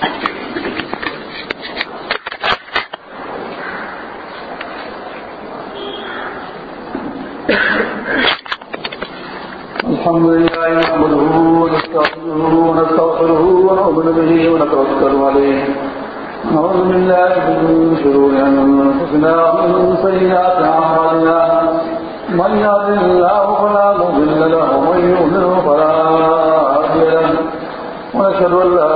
الحمد لله نحمده ونستغفره ونستغفره ونؤمن به ونتوكل عليه. نعوذ بالله من شرور انفسنا ومن سيئات اعمالنا من يهد الله فلا مضل له، ومن يضلل فلا هادي له. ونشهد ان لا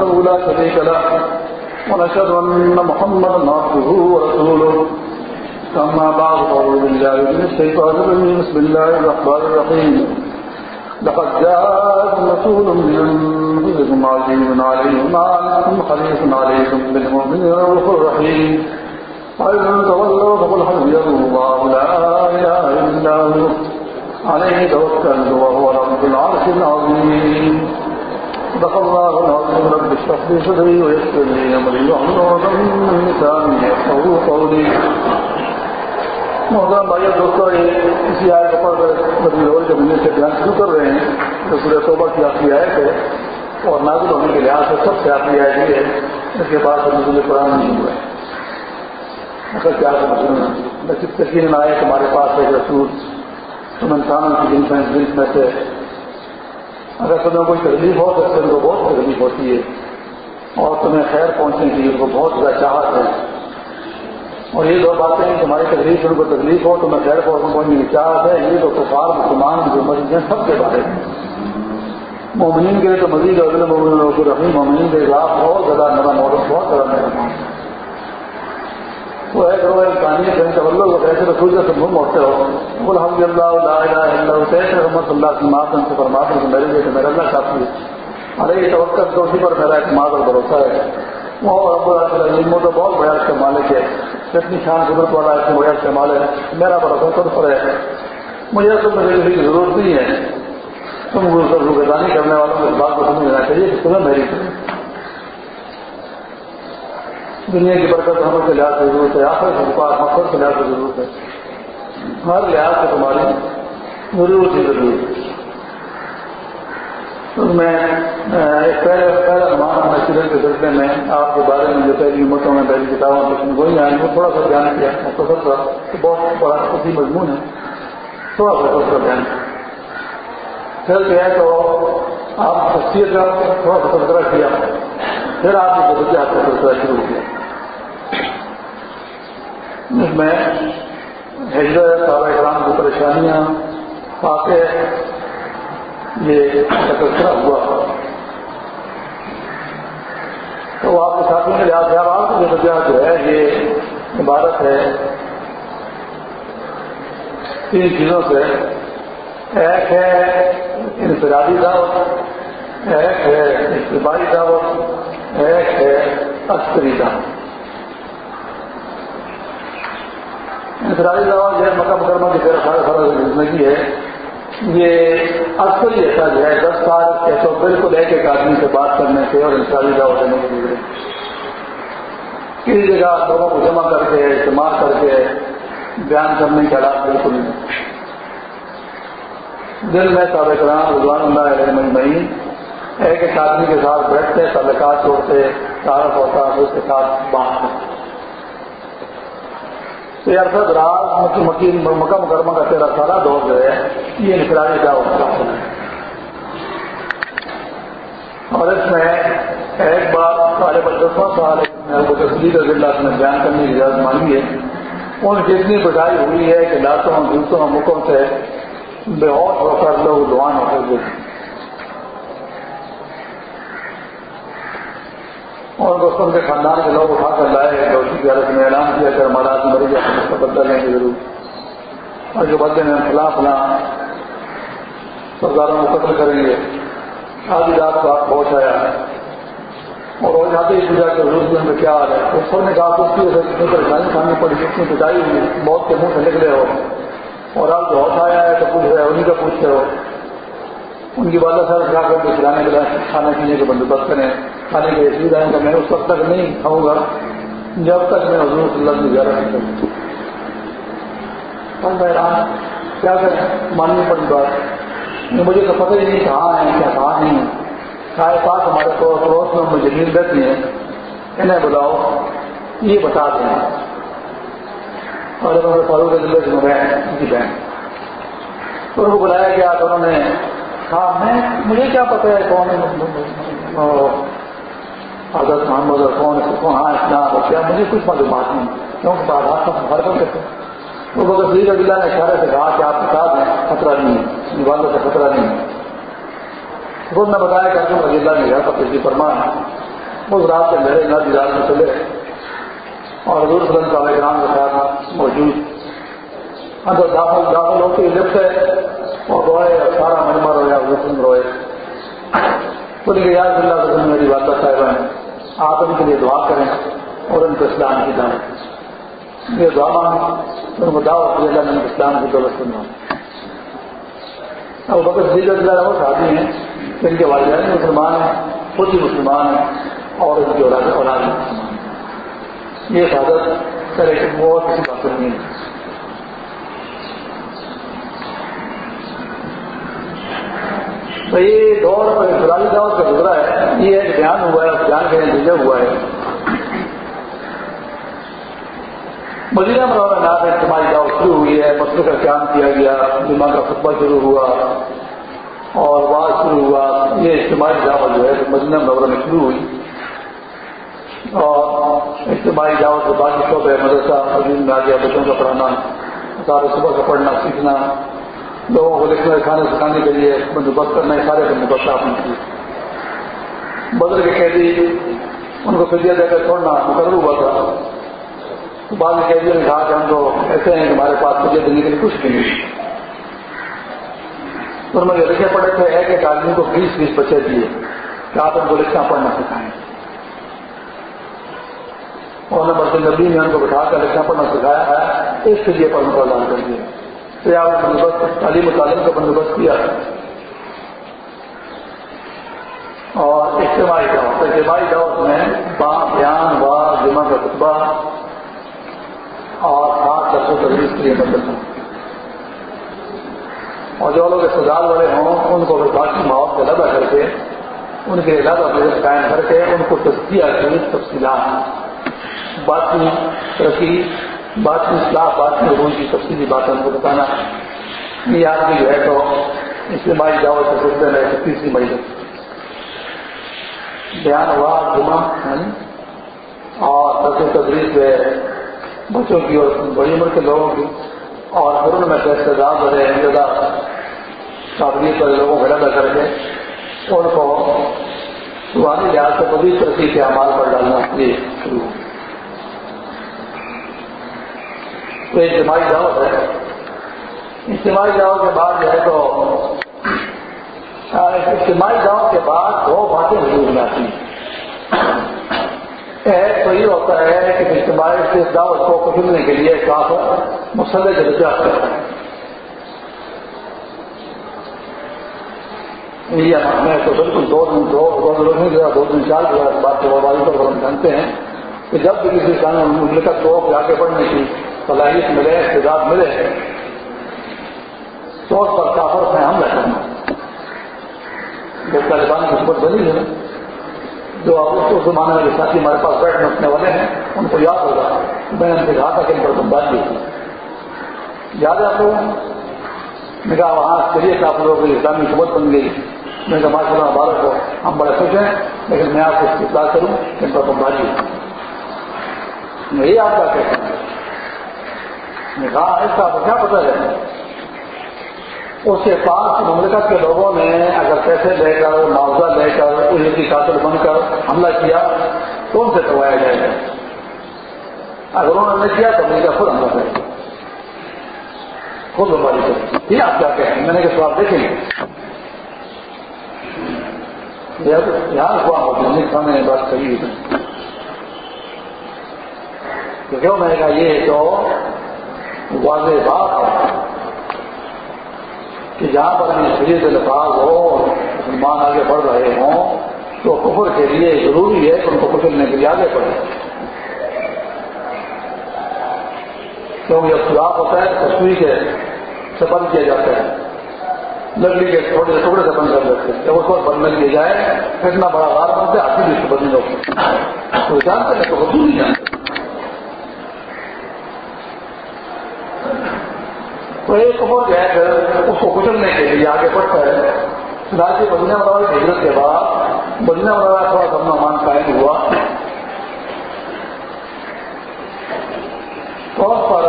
وحده لا شريك له ونشهد ان محمدا عبده ورسوله. أما بعد، أعوذ بالله من الشيطان الرجيم. بسم الله الرحمن الرحيم. لقد جاءكم رسول من أنفسكم عزيز عليكم ما عنكم حريص عليكم بالمؤمنين رؤوف رحيم وإن تولوا فقل حسبي الله لا إله إلا هو. عليه توكلت وهو رب العرش العظيم. صدق الله العظيم. رب اشرح لي صدري ويسر لي أمري. واحلل عقدة من لساني يفقهوا قولي. محترم بھائی دوستوں اسی آئے پر بدی رول کے ملنے سے بیان شروع کر رہے ہیں جو سورہ توبہ کی آخری آئے تھے اور نازل ہونے کے لحاظ سے سب سے آخری آئے بھی ہے اس کے بعد نزول قرآن نہیں ہوا ہے اصل کیا سمجھنا یقین آئے تمہارے پاس ایک رسول تم انسانوں کی جن میں سے اگر تمہیں کوئی تکلیف ہو تو ان کو بہت تکلیف ہوتی ہے اور تمہیں خیر پہنچنے کی ان کو بہت زیادہ چاہت ہے۔ اور یہ دو باتیں ہیں، تمہاری تکلیف، ان کو تکلیف ہو تو میں خیر پہنچنے کی چاہت ہے۔ یہ تو کفار، مسلمان، جو مریض ہیں، سب کے بارے میں۔ مومنین کے لیے تو مزید اگلے مومن رحیم مومنین کے خلاف بہت زیادہ نرم اور بہت زیادہ نرم۔ وہ ہے کرو انسانی کہیں تو اللہ کو کیسے رسول سے گم ہوتے ہو۔ بول ہم اللہ اللہ اللہ کیسے رحمت اللہ کی مات ان سے فرماتے ہیں میرے لیے میرا اللہ کافی ہے۔ ارے یہ توقع تو اسی پر میرا اعتماد اور بھروسہ ہے۔ وہ رب العالمین وہ تو بہت بڑا اس کا مالک ہے اتنی شان قدرت والا اتنی بڑا استعمال ہے۔ میرا بھروسہ خود پر ہے۔ مجھے تو میرے کسی کی ضرورت نہیں ہے۔ تم روگردانی کرنے والوں کو اس بات کو سمجھ لینا چاہیے کہ تمہیں میری۔ دنیا کی برکت ہمیں کے لحاظ سے ضرورت ہے آخر کے پاس مقصد کے لحاظ سے ضرورت ہے۔ ہر لحاظ سے تمہاری ضرورت ہی ضرورت ہے۔ میں ایک پہلے، پہلا نمان ہم سیرت کے سلسلے میں آپ کے بارے میں جو پہلی امتوں میں پہلی کتابوں میں وہی آئیں وہ تھوڑا سا بیان کیا۔ مختصر تھا بہت بڑا اسی مضمون ہے۔ تھوڑا سا مختصر بیان۔ پھر جو ہے تو آپ شخصیت کا تھوڑا سا تذکرہ کیا۔ پھر آپ نے ضرورت کا تذکرہ شروع کیا۔ اس میں حضرت صحابہ اکرام کی پریشانیاں واقع یہ تذکرہ ہوا۔ تو آپ کے ساتھیوں کے لحاظ سے آپ کی وجہ جو ہے، یہ عبادت ہے۔ تین چیزوں سے۔ ایک ہے انفرادی دعوت، ایک ہے اجتماعی دعوت، ایک ہے عسکری دعوت۔ انفرادی دعوت یہ مکہ مکرمہ کی طرح سارے سارا زندگی ہے، یہ اکثر ہی ایسا جو ہے، دس سال یا تو بالکل ایک ایک آدمی سے بات کرنے سے اور انسانی دعوت دینے کے لیے کسی جگہ لوگوں کو جمع کر کے، اجتماع کر کے بیان کرنے کے حالات بالکل نہیں۔ دل میں سارے کرام رضوان اللہ علیہ مجمعین ایک ایک آدمی کے ساتھ بیٹھتے تعلقات توڑتے تعارف ہوتا ہے اس کے ساتھ بات کرتے تو یار سر رات مکی مکہ مکرمہ کا تیرا سارا دور جو ہے، یہ انفرادی دعوت ہے۔ اور اس میں ایک بار سارے دسواں سال تصویر اللہ نے بیان کرنے کی اجازت مانگی ہے، ان کی اتنی بٹائی ہوئی ہے کہ لاتوں جوتوں مکوں سے بے ہوش ہو کر لوگ دعان ہو کر گئے اور دوستوں کے خاندان کے لوگ اٹھا کر لائے دوستی کی حالت میں اعلان کیا کہ ہمارا آدمی مری جائے اس کا بدلا لیں گے ضرور۔ اور جو بدلے میں فلاں فلاں سرداروں کو قتل کریں گے۔ آدھی رات کو آپ پہنچ آیا۔ اور روز آتے ہی پوجا کے روز میں کیا حال ہے۔ اس پر نے کہا، اس کی وجہ سے پریشانی کھانی پڑی اتنی پٹائی ہوئی، موت کے منہ سے نکلے ہو۔ اور آپ جو ہوش آیا ہے تو پوچھ رہے ہو، انہیں کا پوچھتے ہو۔ ان کی والدہ صاحب کھا کر کے کھلانے کے لیے، کھانے پینے کے بندوبست کریں، کھانے کے سویدھا ہے میں اس وقت تک نہیں کھاؤں گا، جب تک میں حضور صلی اللہ کی زیارت نہیں کروں کیا کریں؟ ماننی پڑی بات مجھے تو پتہ ہی نہیں کہاں ہے کیا کہاں نہیں شاید پاس ہمارے پڑوس پڑوس میں مجھے نیل رہتی ہیں۔ انہیں بلاؤ، یہ بتا دیں۔ اور فاروق ضلع سے میں ان کی بہن۔ ان کو بلایا گیا تو انہوں نے کہا میں مجھے کیا پتا ہے کون ہے حضرت محمد اور کون کون ہاں اسلام کیا مجھے کچھ معلومات نہیں، کیونکہ بات کا ہر کر سکتے وہ بغیر ضلع ضلع نے اشارے سے کہا کہ آپ بتا دیں خطرہ نہیں ہے۔ والدہ سے خطرہ نہیں ہے۔ وہ میں بتایا کہ رضی اللہ نے گھر پر تجزی فرما ہے اس رات سے میرے گھر دیدار میں چلے اور حضور صلی اللہ علیہ وسلم کے ساتھ موجود۔ اندر داخل داخل ہو کے لفٹ ہے۔ اور روئے اور سارا مجمع رویا حضور روئے تو لیکن یاد اللہ وسلم میری والدہ صاحبہ ہیں آپ ان کے لیے دعا کریں اور ان کو اسلام کی دعوت یہ دعا مانگ ان کو دعوت اللہ نے اسلام کی دولت سننا اب بکر جی اللہ وہ شادی ہیں ان کے والدین مسلمان ہیں خود ہی مسلمان ہیں اور ان کی اولاد اولاد مسلمان ہیں یہ حفاظت کرے بہت کسی بات نہیں ہے تو یہ دور فلاحی دعوت کا گزرا ہے، یہ ایک بیان ہوا ہے بیان کے نتیجہ ہوا ہے۔ مدینہ مرور نام اجتماعی دعوت شروع ہوئی ہے مسئلے کا قیام کیا گیا، جمعہ کا خطبہ شروع ہوا اور بات شروع ہوا۔ یہ اجتماعی دعوت جو ہے مدینہ مرور میں شروع ہوئی۔ اور اجتماعی جاؤ کے باقی شعبے مدرسہ مدین میں آ گیا، بچوں کا پڑھانا سارے صبح کا پڑھنا، سیکھنا۔ لوگوں کو لکھنے کھانے سکھانے کے لیے بندوبست کرنا سارے بندوبست آپ نے کی بدل کے قیدی، ان کو فدیہ دے کر چھوڑنا مقرر ہوا تھا۔ بعد میں قیدیوں نے کہا کہ ہم تو ایسے ہیں کہ ہمارے پاس فدیہ دینے کے لیے کچھ بھی نہیں۔ تو انہوں نے لکھے پڑے تھے، ایک ایک آدمی کو بیس بیس بچے دیے کہ آپ ان کو لکھنا، پڑھنا سکھائیں۔ اور نمبر نبی نے ان کو بٹھا کر لکھنا، پڑھنا سکھایا ہے، اس کے لیے پر اعلان کر دیا۔ تو آپ بندوبست تعلیم و تعلیم کا بندوبست کیا۔ اور اجتماعی دعوت اجتماعی دعوت میں با بیان وار جمع کا خطبہ اور خاص دس و تجویز کے لیے مدد اور جو لوگ استدال والے ہوں، ان کو باقی ماحول سے لگا کر کے، ان کے علاقہ مدد قائم کر کے، ان کو تصدیق کی تفصیلات بات کی ترقی بات کی اصلاح، بات کی عروج کی تفصیلی بات ہم کو بتانا یہ آپ کی جو ہے تو اجتماعی جاؤ سے سلسلے میں تیسری مئی بیان ہوا جمعہ اور تصویر تدریس ہے بچوں کی اور بڑی عمر کے لوگوں کی۔ اور پھر ان میں سے بڑے زیادہ قابلیت والے لوگوں کو لگا کر کے ان کو روحانی لحاظ سے مزید ترقی کے اعمال پر ڈالنا یہ شروع۔ ہو تو اجتماعی دعوت ہے۔ اجتماعی دعوت کے بعد جو ہے تو اجتماعی دعوت کے بعد دو باتیں ضرور جاتی ہیں۔ ایک تو یہ ہوتا ہے کہ اجتماعی سے دعوت کو کچلنے کے لیے کافی مسلح کے رجحان کرتا ہے۔ میں تو بالکل دو دن، دو دو دن دو دن چار بات کے بعد پر ہم جانتے ہیں کہ جب بھی کسی مملکت کو جا کے پڑھنے کی صلاحیت ملے اقتدار ملے تو اس پر کافر سے ہم کرنا۔ جو طالبان کی حکومت بنی ہے۔ جو آپ اس زمانے میں ساتھی ہمارے پاس بیٹھنے اٹھنے والے ہیں، ان کو یاد ہوگا۔ میں نے ان سے کہا تھا کہ ان پر تم بات دی یاد آپ کو؟ میں کہا، وہاں چلیے آپ لوگوں کی اسلامی حکومت بن گئی۔ میں کہا، ماشاء اللہ، مبارک ہو۔ ہم بڑے خوش ہیں، لیکن میں آپ کو اطلاع کروں کہ ان پر تم بات دی۔ یہی آپ کا کہتے ہیں کہا اس کا کیا پتہ ہے؟ اس کے پاس مملکت کے لوگوں نے اگر پیسے لے کر، معاوضہ لے کر ان کی قاتل بن کر حملہ کیا، تو ان سے کروایا جائے گا۔ اگر انہوں نے کیا تو امریکہ خود حملہ کرے گا۔ خود بماری کرے یہ آپ کیا کہیں؟ میں نے کہ سوال دیکھیں گے۔ یہاں ہوا نے بات کہی تو کیوں؟ میں نے کہا یہ تو واضح بات ہے کہ جہاں پر بھی شریعت الفاظ ہو، مسلمان آگے بڑھ رہے ہوں، تو کفر کے لیے ضروری ہے کہ ان کو کچلنے کے لیے آگے بڑھے کیونکہ جب سراغ ہوتا ہے تصویر کے سفر کیا جاتا ہے۔ لکڑی کے چھوٹے سے ٹکڑے سے بند کر دیتے جب اس وقت بند کیا جائے اتنا بڑا غار بنتے ہاتھی بھی اس کو بندی تو جانتے ہیں، تو نہیں جانتے تو ایک کپور جو ہے اس کو کچلنے کے لیے آگے بڑھتا ہے راجی مدینہ والا کی ہجرت کے بعد مدینہ والا تھوڑا سا مان قائم ہوا۔ طور پر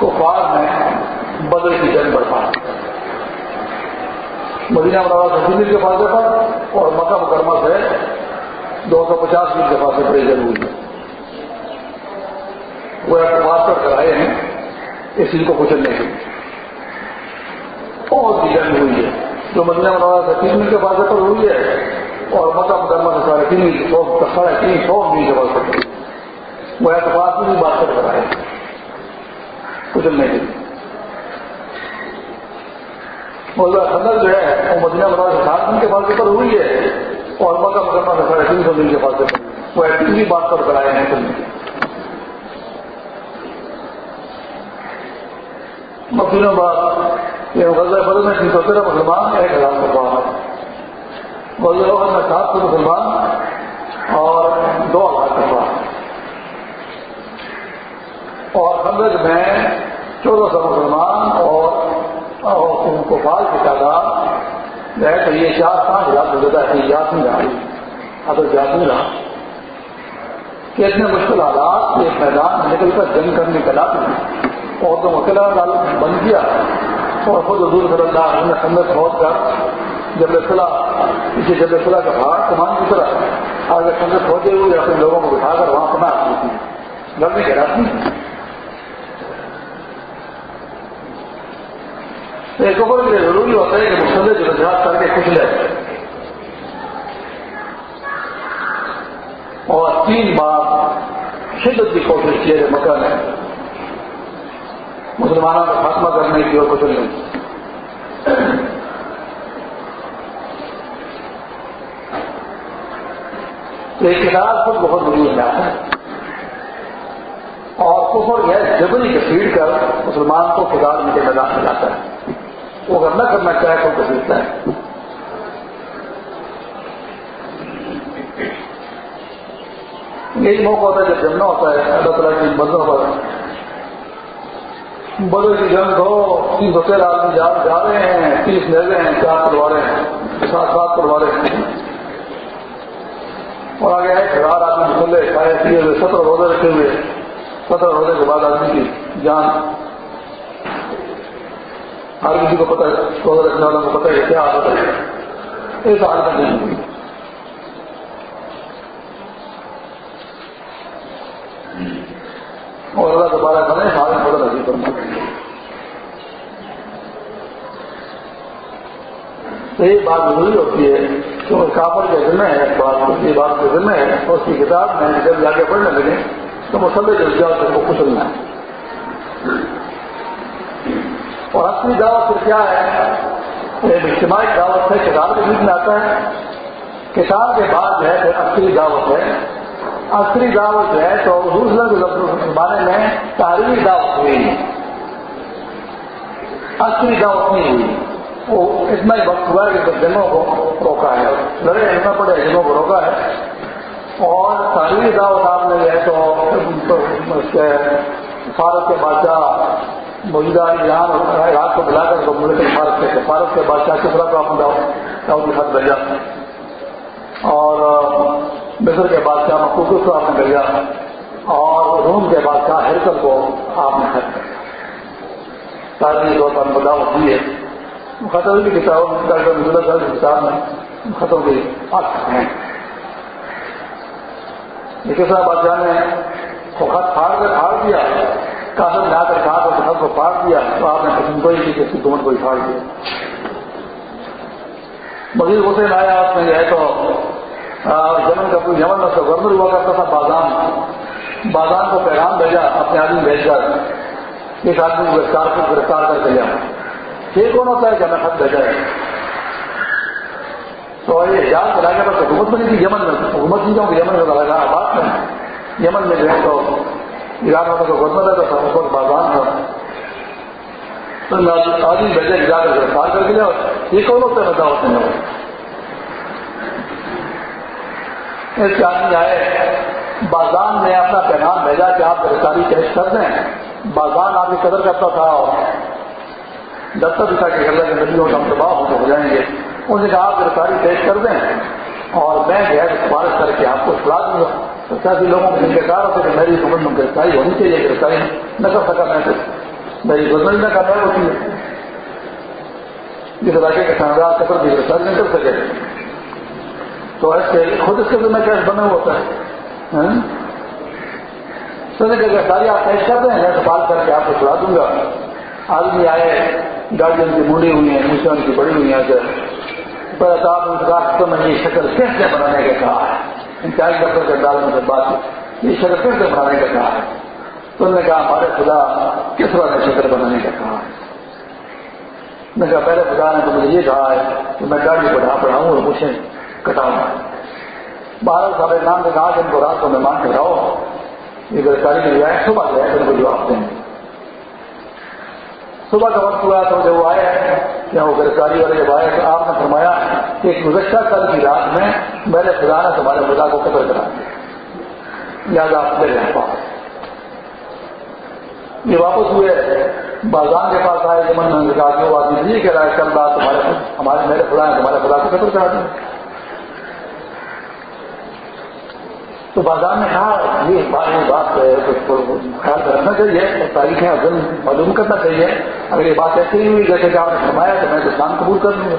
کفار میں بدل کی جنگ بڑھا مدینہ والا سے دلی کے فاصلے پر اور مکہ مکرمہ سے دو سو پچاس میل کے فاصلے پر یہ جنگ ہوئی۔ وہ اعتماد کر آئے ہیں۔ اس چیز کو کچلنے کے لیے۔ بہت سی جنگ ہوئی ہے۔ جو مدینہ منورہ سے تین مل کے بازے پر ہوئی ہے۔ اور مکہ مکرمہ سے ساڑھے تین میل سو ساڑھے تین سو مل کے بعد پر وہ اعتبار میں بھی بات کر رہا ہے۔ کچلنے کے لیے خندر جو ہے، وہ مدینہ منورہ سے سات دن کے بازے پر ہوئی ہے۔ اور مکہ مکرمہ سے ساڑھے تین سو مل کے بازے پر وہ ایسی بھی بات کر کرائے ہیں کچلنے کے مکینوں بعد یہ غزہ بدل میں تین سو تیرہ مسلمان، ایک ہزار مسلمان غزہ بہت میں سات سو مسلمان اور دو ہزار مسلمان اور خندق میں چودہ سو مسلمان اور کفال کی تعداد جو ہے تو یہ چار پانچ ہزار سے زیادہ ہے یاد نہیں رہا اگر یاد نہیں رہا کہ اتنے مشکل حالات ایک میدان نکل کر جنگ کرنے کے لاتے عورتوں کو قلعہ ڈال بند کیا اور خود حضور صلی اللہ علیہ نے خندق کر جب صلاح پیچھے جب صلاح کا پہاڑ کمان کی طرح آگے خندق کھودے ہوئے اپنے لوگوں کو بٹھا کر وہاں پناہ کی تھی۔ گھر میں کہہ ایک اوپر یہ ضروری ہوتا ہے کہ مسلے جو رجحات کر کے کچھ لے۔ اور تین بار شدت کی کوشش کی ہے مکان نے۔ مسلمانوں کا خاتمہ کرنے کی اور کچھ نہیں۔ ایک کتاب خود بہت وجود میں آتا۔ ہے اور کفر یہ جبری کسیڑ کر مسلمان کو کتاب میں کے میدان میں لاتا ہے۔ وہ اگر نہ کرنا چاہے تو کسیڑتا ہے یہی موقع ہوتا ہے جب جمنا ہوتا ہے، اللہ تعالیٰ کی مدد پر بدل کی جنگ ہو تیس سو تیرہ آدمی جا رہے ہیں تیس لے ہیں، چار تلوارے ہیں، سات سات تلوارے ہیں۔ اور آگے ایک ہزار آدمی کھلے کھائے پیے ہوئے سترہ روزے رکھے ہوئے۔ سترہ روزے کے بعد آدمی کی جان۔ ہر کسی کو پتہ ہے روزہ رکھنے والوں کو پتہ ہے کیا آتا ہے۔ ایک حال میں نہیں ہوئی اور اللہ دوبارہ کریں سارے بدل حضی کرنا تو یہ بات ضروری ہوتی ہے کہ کافر کے ذمہ ہے، بات یہ بات کے ذمہ ہے اور اس کی کتاب میں جب جا کے پڑھنے لگے تو مسلح جذبات سے کو کچلنا ہے اور اپنی دعوت سے کیا ہے؟ ایک اجتماعی دعوت ہے، کتاب کے بیچ میں آتا ہے۔ کتاب کے بعد جو ہے پھر اصلی دعوت ہے۔ اصلی دعوت جو ہے تو دوسرے کے بارے میں تعلیمی دعوت ہوئی۔ اصلی دعوت نہیں ہوئی۔ وہ اتنا ہی وقت ہوا ہے کہ جنگوں کو روکا ہے۔ لڑے اتنا پڑے جنگوں کو روکا ہے۔ اور تعلیمی دعوت آپ نے جو ہے تو فارت کے بادشاہ موجودہ یہاں عراق کو بلا کر ملک فارت کے فارت کے بادشاہ کس طرح کو آپ نے دعوت خط بھیجا۔ اور مصر کے بادشاہ مقبوض کو آپ نے بھیجا۔ اور روم کے بادشاہ ہرکل کو آپ نے خط کیا تعلیمی طور پر بداوت دی ہے۔ خطر کی کتابوں میں ڈاکٹر مزلہ صاحب کی کتاب میں خطوں کے حق ہیں۔ کسا بادشاہ نے وہ خط پھاڑ کر پھاڑ دیا کافر لا کر کہا تو خط کو پھاڑ دیا، تو آپ نے پسند کوئی کی کہ اس کی حکومت کو پھاڑ دیا۔ مزید حسین آیا، آپ نے جو ہے تو یمن کا کوئی یمن میں گورنر ہوا کرتا تھا بادام بادام کو پیغام بھیجا، اپنے آدمی بھیج کر ایک آدمی کو گرفتار کو گرفتار کر کے لیا یہ کون ہوتا ہے کہ ہمیں خط بھیجا ہے؟ تو یہ جان چلا گیا تو حکومت میں نہیں تھی، یمن میں حکومت نہیں جاؤں یمن میں لگا آباد میں۔ یمن میں جو ہے تو ایران والوں کا گورنر ہے، تو اس وقت بازان تھا۔ تو آدمی بیٹھے جا کر گرفتار کر کے لیا یہ کون ہوتے ہیں ہوتے ہیں اس کے آدمی آئے، بازان نے اپنا پیغام بھیجا کہ آپ گرفتاری پیش کر دیں۔ بازان آپ کی قدر کرتا تھا دفتر بھی تھا کہ اللہ کے ندیوں کا ہم دباؤ ہو جائیں گے۔ انہوں نے کہا، آپ گرفتاری پیش کر دیں اور میں جو ہے سفارش کر کے آپ کو چھڑا دوں گا۔ تو کافی لوگوں کو انتظار ہوتا کہ میری سمجھ میں گرفتاری ہونی چاہیے گرفتاری نہ کر سکا میں تو۔ میری گزر نہ کرنا ہوتی ہے۔ جس علاقے کے شاندار سفر بھی گرفتاری نہیں کر سکے۔ تو ایسے خود اس کے ذمہ کیش بنے ہوتا ہے۔ ہاں؟ سونے کہ گرفتاری آپ پیش کر دیں، میں سفال کر کے آپ کو چھڑا دوں گا۔ آدمی آئے گاڑی ان کی موڑی ہوئی ہیں، موسیٰ ان کی بڑی ہوئی ہیں پر آپ تو میں یہ شکل کیسے بنانے کا کہا ہے۔ انتہائی دفتر کے انداز میں بات یہ شکل کیسے بنانے کا کہا ہے۔ تو انہوں نے کہا، ہمارے خدا کس طرح نے شکل بنانے کا کہا ہے؟ میں کہا، پہلے خدا نے تو مجھے یہ کہا ہے کہ میں گاڑی بڑھا پڑھاؤں اور مجھے کٹاؤں۔ بارہ سال نام نے کہا کہ ان کو رات کو مہمان کراؤ یہ گرفتاری کی جائے صبح جو ہے ان کو جواب دیں۔ گے صبح کا وقت ہوا تو جب وہ آئے یا وہ گرفتاری والے جب آئے تو آپ نے فرمایا کہ ایک گزشتہ سال کی رات میں میرے خدا نے تمہارے خدا کو قتل کرا دیا۔ لہٰذا آپ میرے پاس یہ واپس ہوئے۔ بازان کے پاس آئے جمن میں کہا کہ وہ آدمی یہ کہہ رہا ہے کل رات تمہارے ہمارے میرے خدا نے تمہارے خدا کو قتل کرا دیا۔ تو بازار نے کہا، یہ بات یہ بات خیال رکھنا چاہیے تاریخ افضل معلوم کرنا چاہیے۔ اگر یہ بات ایسی ہی ہوئی، جیسے کہ آپ نے فرمایا تو میں تو قبول کر لوں۔ گا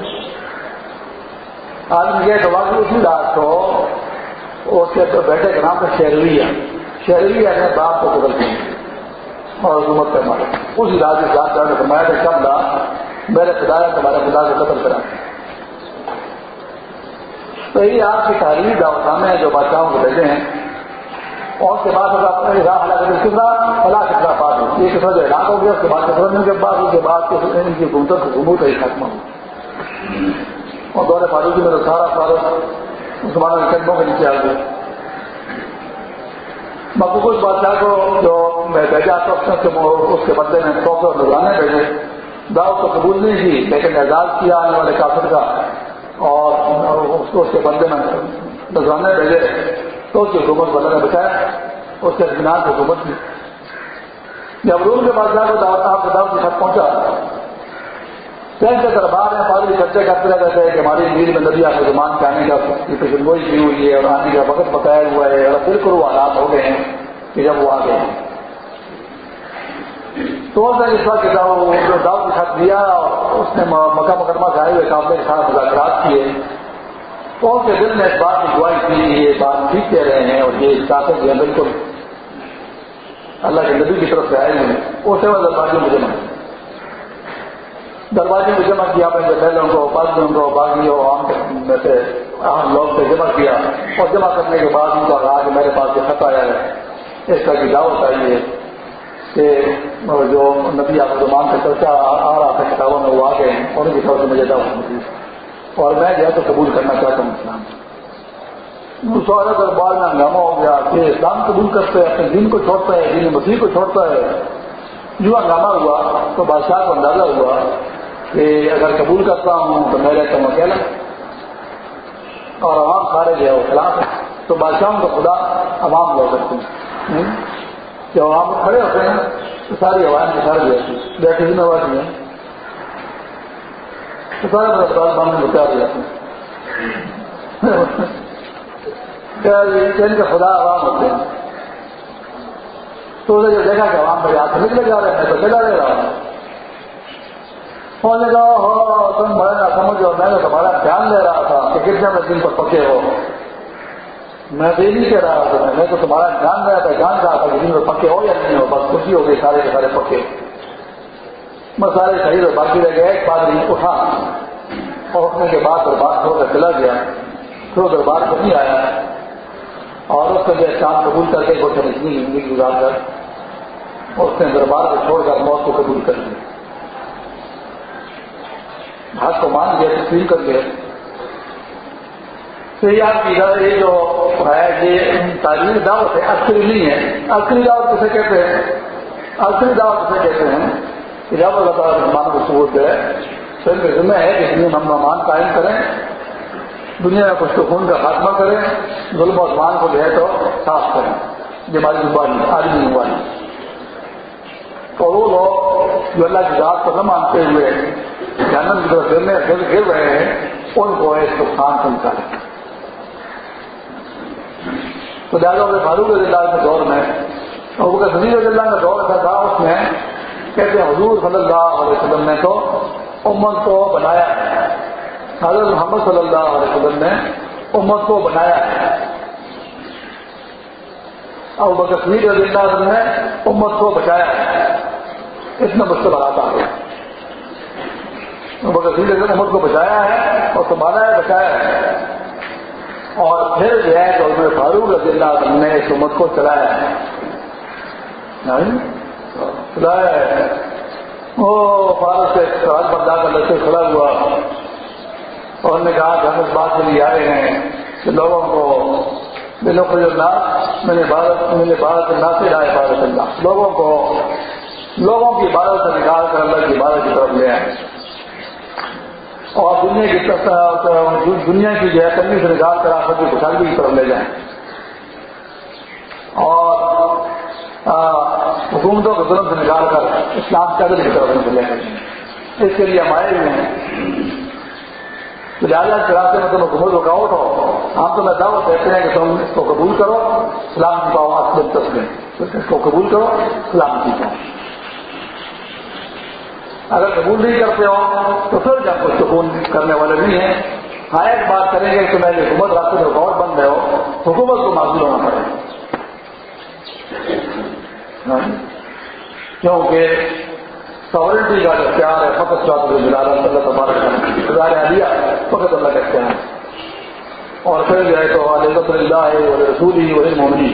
آدمی یہ گواہ اسی رات کو اس کے بیٹے کا نام تھا شہرویہ شہرویہ نے باپ کو بدل دیا اور حکومت پہ مارا۔ اسی رات اس رات نے فرمایا کہ کب رات میرے خدا نے تمہارے خدا کو قتل کرا۔ تو یہ آپ کی تاریخ داوسامے ہیں جو بادشاہوں کو بھیجے ہیں۔ اور اس کے بعد کتنا فلاح کتنا پاس ہو یہ کتنا جو علاق ہو گیا، اس کے بعد کتنے کے بعد، اس کے بعد ان کی حکومت حکومت ہی ختم ہو اور دور فاروقی میں تو سارا فاروق مسلمانوں کے قدموں کے نیچے آ گئے مقبوض بادشاہ کو جو میں بھیجا تو اس کے بدلے میں سو سو نظرانے بھیجے۔ دعوت کو قبول نہیں کی، لیکن اعزاز کیا آنے والے کافر کا۔ اور اس کو اس کے بندے میں نظرانے بھیجے تو اس کی حکومت بندہ نے بچایا اس کے اطمینان کی حکومت کی جب روم کے بعد جا کر دعوت آپ کے دعوت کے ساتھ پہنچا کے دربار میں پادری چرچے کرتے رہتے تھے کہ ہماری نیل میں ندی آپ زمان کے آنے کا پیشن گوئی کی ہوئی ہے اور آنے کا وقت بتایا ہوا ہے اور بالکل وہ حالات ہو گئے ہیں کہ جب وہ آ گئے ہیں۔ تو اس نے اس وقت جو داؤ کے ساتھ دیا اس نے مکہ مکرمہ سے آئے ہوئے قابلے کے ساتھ مذاکرات کیے۔ تو اس کے دل میں اس بات کی دعائی کی یہ بات ٹھیک کہہ رہے ہیں اور یہ طاقت جو ہے بالکل اللہ کے نبی کی طرف سے آئے ہیں اسے وہ دربازیوں کو جمع۔ دروازے کو جمع کیا اپنے پہلوں کو بازیوں کو باغیوں عام میں سے عام لوگ سے جمع کیا۔ اور جمع کرنے کے بعد ان کو کہا کہ میرے پاس یہ خط آیا ہے۔ اس کا کی دعوت آئی ہے۔ کہ جو نبی آپ زمان کا چرچا آ رہا تھا کتابوں میں، وہ آ گئے ہیں۔ ان کی طرف سے مجھے دعوت ملی۔ اور میں جو ہے تو قبول کرنا چاہتا ہوں اسلام سوالت دربار میں ہنگامہ ہو گیا کہ اسلام قبول کرتے ہیں اپنے دین کو چھوڑتا ہے، دین مسیح کو چھوڑتا ہے، جو ہنگامہ ہوا، تو بادشاہ کو اندازہ ہوا کہ اگر قبول کرتا ہوں تو میں رہتا ہوں اکیلا۔ اور عوام سارے جو ہے وہ خلاف ہے تو بادشاہوں کا خدا عوام لوگ کرتے ہیں۔ جب عوام کھڑے ہوتے ہیں، تو ساری ہوائیں نکال جاتی بیٹھے ہی آواز نہیں تو سارے برسات باندھ بچا جاتے ہیں کا خدا عوام ہوتے ہیں۔ تو جو دیکھا کہ عوام میرے ہاتھ نکلے جا رہے ہیں تو چلا رہے رہا ہوں۔ نے کہا ہاں، ہو تم بڑے نہ سمجھو میں نے تمہارا دھیان دے رہا تھا کہ کتنے میں دن پر پکے ہو۔ میں تو یہ نہیں کہہ رہا تھا میں تو تمہارا جان رہا تھا، جان رہا تھا کہ میں پکے ہو یا نہیں ہو بس خوشی ہو گئی، سارے کے سارے پکے۔ میں سارے شہید اور باقی رہ گئے، ایک بات نہیں، اٹھا۔ اور اٹھنے کے بعد دربار چھوڑ کر چلا گیا۔ پھر وہ دربار کو نہیں آیا۔ اور اس نے کام قبول کر کے گوشت اتنی زندگی گزار کر اس نے دربار کو چھوڑ کر موت کو قبول کر لیا۔ ہاتھ کو مان گیا، تسلیم کر گئے تو یہ آپ یہ جو ہے یہ تعلیمی دعوت ہے عسکری نہیں ہے۔ عسکری دعوت کسے کہتے ہیں؟ عسکری دعوت کسے کہتے ہیں؟ کہ جب اللہ تعالیٰ مسلمانوں کو ثبوت دے۔ تو ان کے ذمہ ہے کہ ہم نمان قائم کریں۔ دنیا میں کچھ تو خون کا خاتمہ کریں۔ ظلم و عثمان کو جو ہے تو صاف کریں۔ یہ ہماری زبانی آدمی زبانی۔ تو وہ لوگ جو اللہ کی ذات کو نہ مانتے ہوئے جنم کی طرف گر رہے ہیں، ان کو اس نقصان پہنچا ہے تو لہٰذا فاروق رضی اللہ کے دور میں، ابو کا رضی اللہ کا دور ایسا تھا اس میں کہتے ہیں حضور صلی اللہ علیہ وسلم نے تو امت کو بنایا ہے۔ حضرت محمد صلی اللہ علیہ وسلم نے امت کو بنایا ہے۔ ابو بکر رضی اللہ عنہ نے امت کو بچایا ہے۔ اتنا مشکل آتا ہے۔ ابو بکر رضی اللہ امت کو بچایا ہے اور سنبھالا ہے، بچایا ہے۔ اور پھر جو ہے تو عمر فاروق رضی اللہ عنہ نے اس امت کو چلایا ہے۔ چلایا ہے۔ وہ فاروق سے سوال بردار کا لڑکے کھڑا ہوا۔ اور نے کہا کہ ہم اس بات کے لیے آئے ہیں کہ لوگوں کو بلوخری اللہ میں نے بھارت میں نے بھارت اللہ سے رائے بھارت اللہ۔ لوگوں کو، لوگوں کی عبادت سے نکال کر اللہ کی عبادت کی طرف لے آئے۔ اور دنیا کی دنیا کی جو ہے کمی سے نکال کر آپ کی خوشحالی کی طرف لے جائیں۔ اور حکومتوں کے ظلم سے نکال کر اسلام کی طرف لے جائیں اس کے لیے ہم آئے ہوئے ہیں۔ لہٰذا راستے میں تم حکومت رکاوٹ ہو ہم تمہیں دعوت دیتے ہیں کہ تم اس کو قبول کرو، اسلام پاؤ اسلم تسلیم اس کو قبول کرو سلامتی پاؤ اگر قبول نہیں کرتے ہو، تو پھر جب کچھ سکون کرنے والے نہیں ہیں ہاں ایک بات کریں گے کہ میں حکومت راستے میں رکاوٹ بن رہے ہو، حکومت کو معذور ہونا پڑے۔ ہاں؟ کیونکہ سورنٹی کا جو اختیار ہے، فقط چوتھ بلال اللہ تبارک علیہ فقط اللہ کا اختیار اور پھر جو ہے تو علیہ اللہ ہے وہ رسول ہی وہی مومنی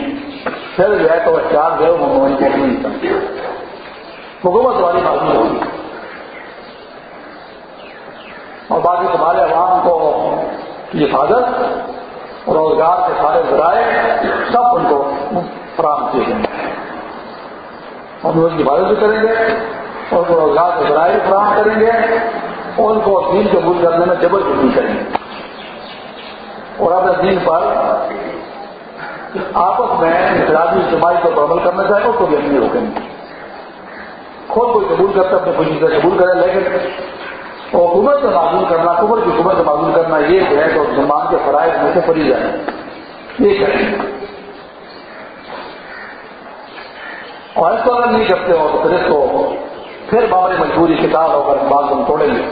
پھر جو ہے تو اختیار جو ہے وہ مومنی حکومت والی معذور ہوگی۔ اور باقی تمہارے عوام کو کی حفاظت، روزگار کے سارے ذرائع سب ان کو فراہم کیے جائیں گے۔ ہم ان کی حفاظت بھی کریں گے ان کو روزگار کے ذرائع بھی فراہم کریں گے، اور ان کو دین قبول کرنے میں جبر بھی کریں گے۔ اور اپنے دین پر آپس میں انفرادی اجتماعی کو عمل کرنا چاہے، اس کو بھی ہم نہیں روکیں گے۔ خود کوئی قبول کرتا اپنی خوشی سے قبول کرے، لیکن حکومت سے معلوم کرنا قبر کی حکومت سے معلوم کرنا یہ جو ہے تو مسلمان کے فرائض میں سے پڑی جائے۔ یہ کریں اور اس کو اگر نہیں کرتے ہو تو پھر اس کو پھر بابری مجبوری کتاب ہو کر بات ہم توڑیں گے۔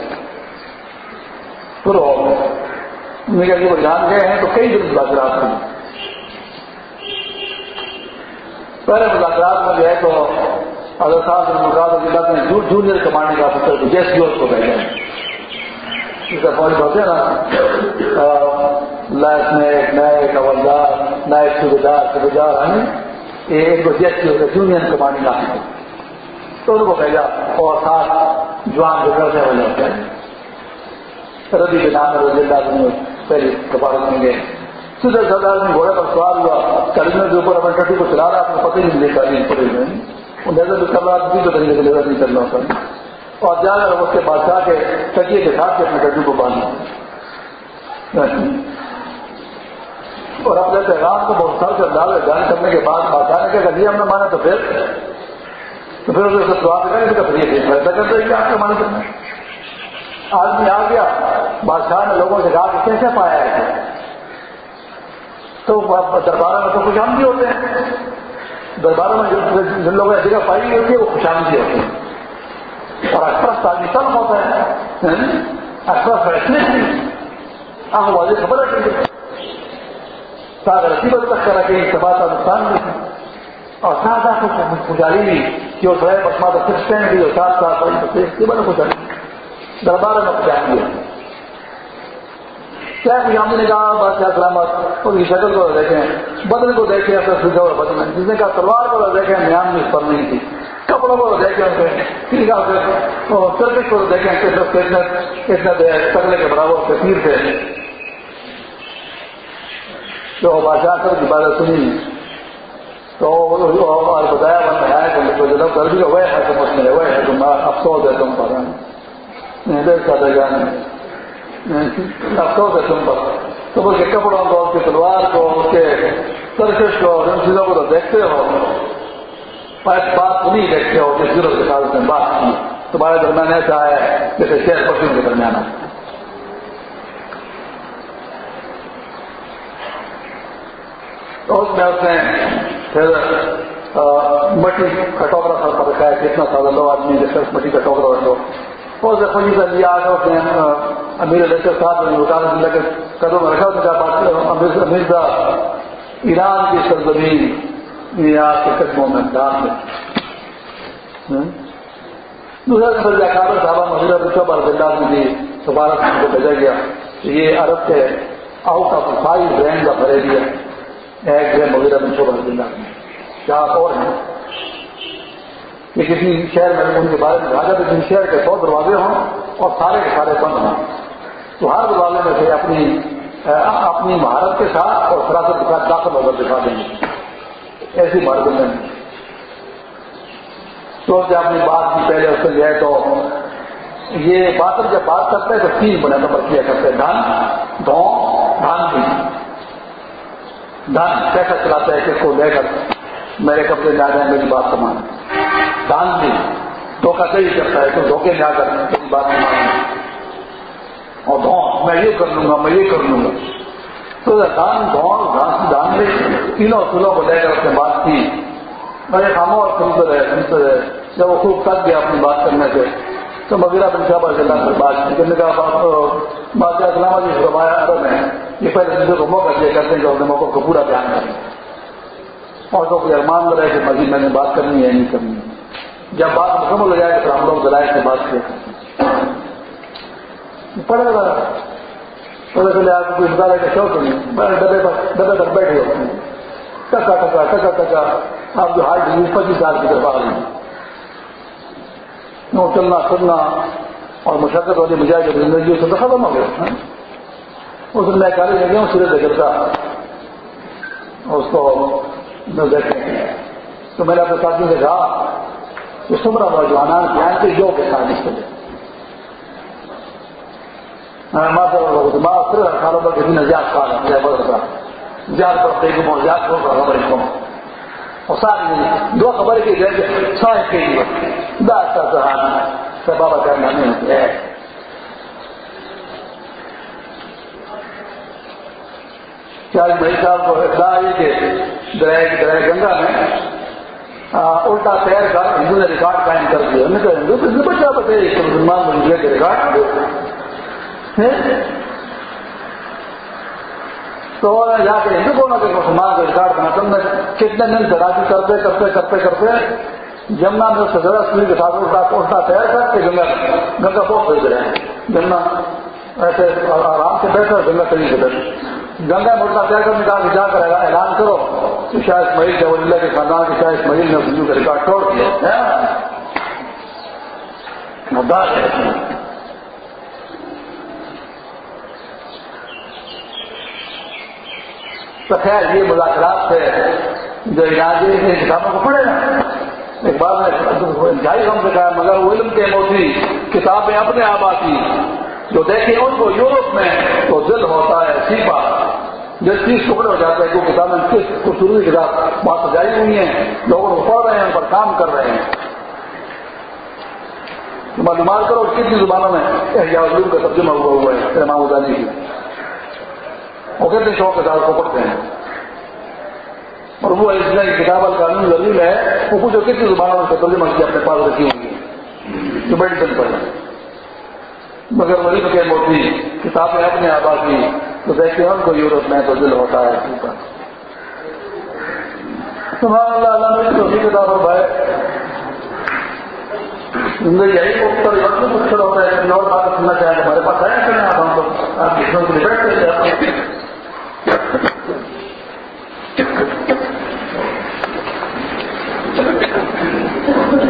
پھر ہو وہ جان گئے ہیں تو کئی دن مذاکرات ہیں پہلے مذاکرات میں جو ہے تو اگر صاحب نے مقابلہ جونیئر کمانڈ کا فکر جیس یوز کو بھیجا ہے فوج ہوتے ہیں نا لائف میں ایک نئے حوالدار نئے سوبیدار سوبیدار ہیں ایک کو جیس کی ہوتے یونین کمانڈنگ کا تو ان کو بھیجا اور ساتھ جوان جو کرنے والے ہوتے ہیں ربی کے نام رضی اللہ نے پہلی کپارت میں گئے سیدھے سردار نے گھوڑے پر سوار ہوا کلمے کے اوپر اپنے ٹٹی کو چلا رہا اپنے پتہ نہیں دیکھا نہیں پڑے ہوئے وہ نظر بھی کر رہا تھی تو نہیں کرنا ہوتا اور جا کر اس کے بادشاہ کے تکیے کے ساتھ اپنے گڈو کو باندھا اور اپنے پیغام کو بہت سر سے ڈال جان کرنے کے بعد بادشاہ نے کہا ہم نے مانا تو پھر تو پھر اسے سوال کریں گے، پھر یہ فیصلہ کرتے کہ آپ کے مانے کرنا آدمی آ گیا، بادشاہ نے لوگوں سے کہا کہ کیسے پایا ہے؟ تو درباروں میں تو خوش بھی ہوتے ہیں۔ درباروں میں جن لوگوں نے جگہ پائی ہوتی ہے، وہ خوش بھی ہوتے ہیں سب ہوتا ہے۔ اکثر فیصلے کی آپ واضح خبر رکھیں گے ساگر رسیبت تک کرا کہ سبا کا نقصان نہیں اور ساتھ ساتھ پجاری بھی کہ وہ سڑے بسما کا صرف اسٹینڈ بھی اور ساتھ ساتھ بڑی اس کی بڑا پجاری۔ دربار میں پجائیں گے کیا کہ ہم نے کہا، بادشاہ سلامت، اس کی شکل کو دیکھیں۔ بدل کو دیکھیں اپنے سوچا اور بدل جس نے کہا، تلوار کو دیکھیں نیام بھی اس پر نہیں تھی۔ کو دیکھیں تگلے کے برابر کثیر تھے جو بادشاہ کر کی باتیں سنی۔ تو بتایا کہ جب کر بھی وہ ہے تم اس میں وہ ہے تم افسوس ہے تم پر۔ افسوس ہے تم پر۔ تم اس کے کپڑوں کو اس کی تلوار کو اس کے ترکش کو، ان چیزوں کو تو دیکھتے ہو۔ بات کو نہیں دیکھتے ہو جس ضرورت کے ساتھ بات کی۔ تمہارے درمیان ایسا ہے جیسے شہر پشو کے درمیان ہے۔ تو اس میں اس نے پھر مٹی کا ٹوکرا سر پر رکھا ہے کتنا سارا لو آدمی جیسے مٹی کا ٹوکرا رکھو۔ اس نے خوشی سے لیا آگے اس نے امیر لیکچر صاحب نے اتارا دلّا کے قدم رکھا اس کا بات امیر صاحب، ایران کی سرزمین یہاں کے قدموں میں ڈال دیں دوسرا نمبر جا صاحبہ مزید رکھا بار بلاد میں دی کو بھیجا گیا۔ یہ عرب کے آؤٹ آف فائیو برینڈ کا بھرے دیا۔ ایک گرہ وغیرہ میں چھوڑا دلہ کیا اور ہیں؟ کہ کسی شہر میں ان کے بارے میں کہا جائے جن شہر کے سو دروازے ہوں اور سارے کے سارے بند ہوں۔ تو ہر دروازے میں سے اپنی اپنی مہارت کے ساتھ اور فراست کے ساتھ داخل ہو کر دکھا دیں گے۔ ایسی مہارت میں تو جب اپنی بات کی پہلے اس سے جائے تو یہ بات جب بات کرتے ہیں تو تین بڑے نمبر کیا کرتے ہیں۔ دھن، دھو دھان بھی۔ دھن، کیسا چلاتا ہے کس کو لے کر میرے کپڑے میں آ جائیں، میری بات سمان دان بھی۔ دھوکہ صحیح کرتا ہے تو دھوکے میں آ کر میری بات سمان اور دھو، میں یہ کر لوں گا، میں یہ کر لوں گا۔ تو دان دھون گھاس دان بھی تینوں سلوں کو لے کر اپنے بات کی۔ میں نے خاموش سنتے رہے سنتے رہے۔ جب وہ خوب تک گیا اپنی بات کرنے سے۔ تو مغیرہ بن صاحب اللہ سے بات کی۔ کرنے کا بادشاہ اسلام جی روایا عرب ہے یہ پہلے دوسرے کو موقع دیا کرتے ہیں کہ اپنے موقع کو پورا دھیان کریں۔ اور تو کوئی ارمان میں رہے کہ مزید میں نے بات کرنی ہے نہیں کرنی۔ ہے جب بات مکمل ہو جائے تو ہم لوگ دلائل سے بات کیا پڑے گا پہلے پہلے آپ کو کوئی مطالعے کا شوق نہیں میں ڈبے پر ڈبے پر بیٹھے ہوتے ہیں ٹکا ٹکا ٹکا ٹکا آپ جو ہارٹ ڈیزیز پچیس سال کی طرف آ رہے ہیں چلنا پھرنا اور مشقت والی مزاج زندگی سے تو ختم ہو گیا اس میں کاری لگے ہوں سورج گرتا اس کو دیکھیں تو میں نے اپنے ساتھی سے کہا کہ سمرا نوجوان دھیان کے جو کے ساتھ اس کے لیے دماغ پھر سالوں پر کسی نے زیادہ کھا لیا بڑھ رہا زیادہ پر دیکھ زیادہ ہو رہا ہمارے ہاں، دو خبر کی جگہ سائن کے لیے داستا سہانا سبب کرنا نہیں ہوتے ہے چار بھائی صاحب کو اطلاع آئی کہ دریا دریا گنگا میں الٹا تیر کر ہندو نے ریکارڈ قائم کر دیا۔ انہوں نے کہا، ہندو کس نے بچا مسلمان بن کے ریکارڈ تو جا کے ہندو کو نہ کہ مسلمان کا ریکارڈ بنا تم نے کتنے دن تیراکی کرتے کرتے کرتے کرتے جمنا میں اس سے زیادہ سوئی کے ساتھ الٹا الٹا تیر کر کے گنگا گنگا بہت بھیج رہے ہیں۔ جمنا ایسے آرام سے بیٹھے گنگا صحیح سے بیٹھے گنگا میں الٹا تیر کر نکال کے جا کر اعلان کرو کہ شاید اسماعیل جب اللہ کے خاندان کے شاید اسماعیل نے سنجو کا ریکارڈ توڑ دیا۔ ہاں۔ مدعا ہے۔ تو خیر، یہ مذاکرات سے جو علاجے ہیں کتابوں کو پڑھے نا۔ ایک بار میں انتہائی ہم سے کہا، مگر وہ علم کے موتی، کتابیں اپنے آپ آتی جو دیکھیں ان کو یورپ میں تو دل ہوتا ہے، سیپا۔ جس چیز ٹکڑے ہو جاتا ہے وہ کتابیں کس خوبصورتی کے ساتھ بات سجائی ہوئی ہیں، لوگوں کو پڑھ رہے ہیں، ان پر کام کر رہے ہیں۔ معلومات کرو، کتنی زبانوں میں علوم کا ترجمہ ہوا ہوا ہے، امام ادانی کی۔ وہ کتنے شوق کے ساتھ کو پڑھتے ہیں۔ اور وہ اس کی کتاب القانون ضرور ہے۔ وہ کچھ کتنی زبانوں میں ترجمہ کی اپنے پاس رکھی ہوئی ہے جو بڑی دن پڑے مگر وہی تو کہ موتی کتابیں اپنے آباد کی۔ تو دیکھتے ہیں ان کو یورپ میں تو دل ہوتا ہے۔ سبحان اللہ اللہ نے تو کتاب ہو بھائی زندگی یہی اتر وقت کچھ ہو رہا ہے۔ اور بات سننا چاہیں ہمارے پاس آیا کریں آپ ہم لوگ آپ کے بیٹھتے ہیں۔ Thank you.